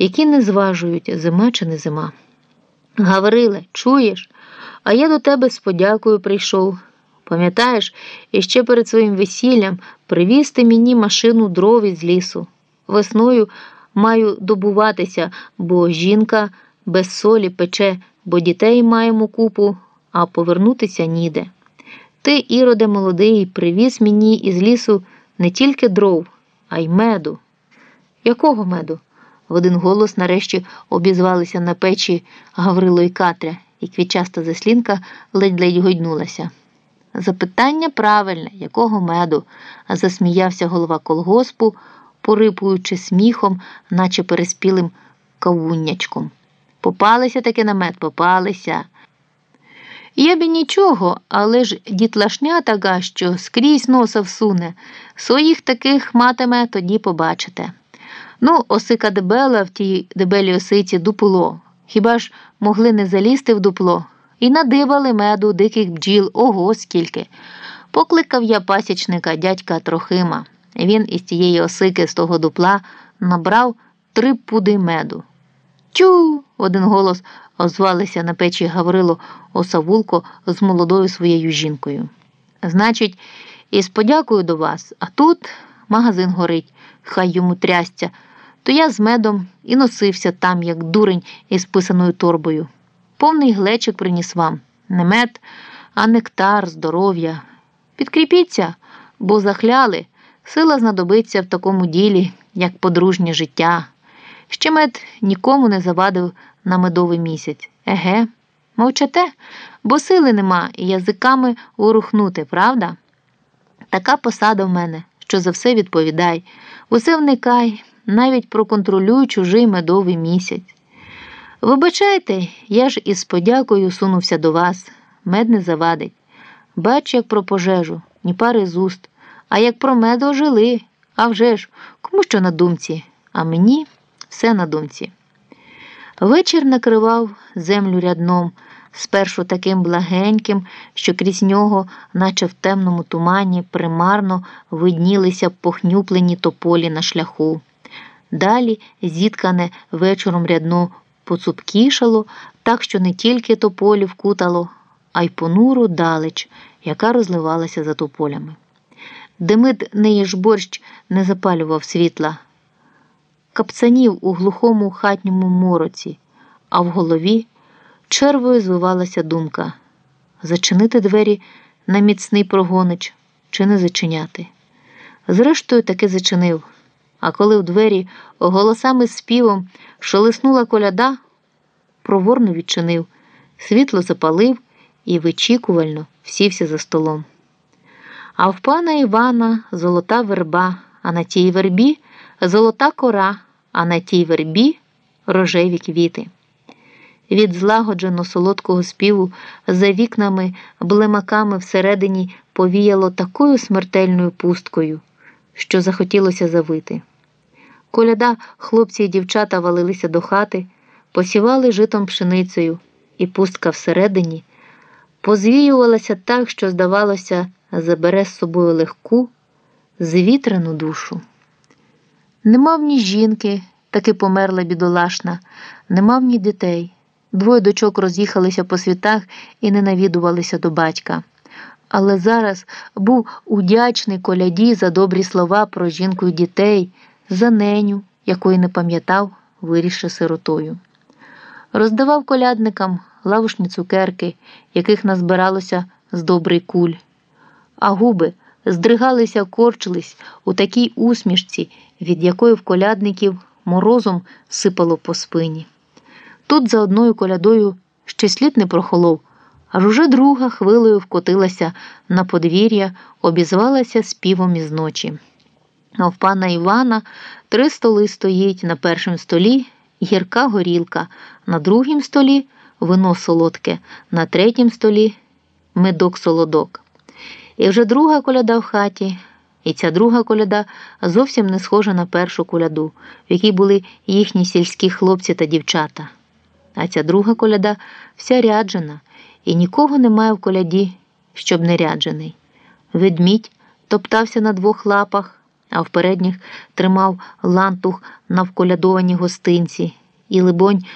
які не зважують, зима чи не зима. Гавриле, чуєш? А я до тебе з подякою прийшов. Пам'ятаєш, іще перед своїм весіллям привіз ти мені машину дров із лісу. Весною маю добуватися, бо жінка без солі пече, бо дітей маємо купу, а повернутися ніде. Ти, іроде молодий, привіз мені із лісу не тільки дров, а й меду. Якого меду? В один голос нарешті обізвалися на печі Гаврило і Катря, і квітчаста заслінка ледь-ледь гойднулася. Запитання правильне, якого меду? засміявся голова колгоспу, порипуючи сміхом, наче переспілим кавуннячком. Попалися таки на мед, попалися. Я б нічого, але ж дітлашня така, що скрізь носа всуне. Своїх таких матиме, тоді побачите. Ну, осика дебела в тій дебелій осиці дупло. Хіба ж могли не залізти в дупло? І надибали меду диких бджіл, ого скільки. Покликав я пасічника дядька Трохима. Він із тієї осики з того дупла набрав три пуди меду. Тю. один голос озвалися на печі Гаврило Осавулко з молодою своєю жінкою. Значить, із подякою до вас, а тут магазин горить, хай йому трясця, то я з медом і носився там, як дурень із писаною торбою. Повний глечик приніс вам не мед, а нектар, здоров'я. Підкріпіться, бо захляли, сила знадобиться в такому ділі, як подружнє життя. Ще мед нікому не завадив на медовий місяць. Еге, мовчате, бо сили нема і язиками ворухнути, правда? Така посада в мене, що за все відповідай, усе вникай, навіть проконтролюй чужий медовий місяць. Вибачайте, я ж із подякою сунувся до вас, мед не завадить. Бач, як про пожежу, ні пари з уст, а як про мед ожили. А вже ж, кому що на думці, а мені все на думці. Вечір накривав землю рядном, спершу таким благеньким, що крізь нього, наче в темному тумані, примарно виднілися похнюплені тополі на шляху. Далі, зіткане вечором рядно поцупкішало, так що не тільки тополі вкутало, а й понуру далеч, яка розливалася за тополями. Демид неї борщ не запалював світла, капцанів у глухому хатньому мороці, а в голові червою звивалася думка зачинити двері на міцний прогонич чи не зачиняти. Зрештою, таки зачинив. А коли в двері голосами співом шолеснула коляда, проворно відчинив, світло запалив і вичікувально сівся за столом. А в пана Івана золота верба, а на тій вербі золота кора, а на тій вербі рожеві квіти. Від злагоджено солодкого співу за вікнами, блемаками всередині повіяло такою смертельною пусткою, що захотілося завити. Коляда, хлопці і дівчата валилися до хати, посівали житом пшеницею, і пустка всередині позвіювалася так, що, здавалося, забере з собою легку, звітрену душу. Не мав ні жінки, таки померла бідолашна, не мав ні дітей. Двоє дочок роз'їхалися по світах і не навідувалися до батька. Але зараз був удячний коляді за добрі слова про жінку і дітей за неню, якої не пам'ятав, виріши сиротою. Роздавав колядникам лавушні цукерки, яких назбиралося з добрий куль, а губи здригалися, корчились у такій усмішці, від якої в колядників морозом сипало по спині. Тут за одною колядою ще слід не прохолов, аж уже друга хвилею вкотилася на подвір'я, обізвалася співом із ночі. А в пана Івана три столи стоїть на першому столі гірка горілка, на другім столі вино солодке, на третім столі медок солодок. І вже друга коляда в хаті, і ця друга коляда зовсім не схожа на першу коляду, в якій були їхні сільські хлопці та дівчата. А ця друга коляда вся ряджена, і нікого немає в коляді, щоб не ряджений. Ведмідь топтався на двох лапах а в передніх тримав лантух на вколядовані гостинці. І, либонь,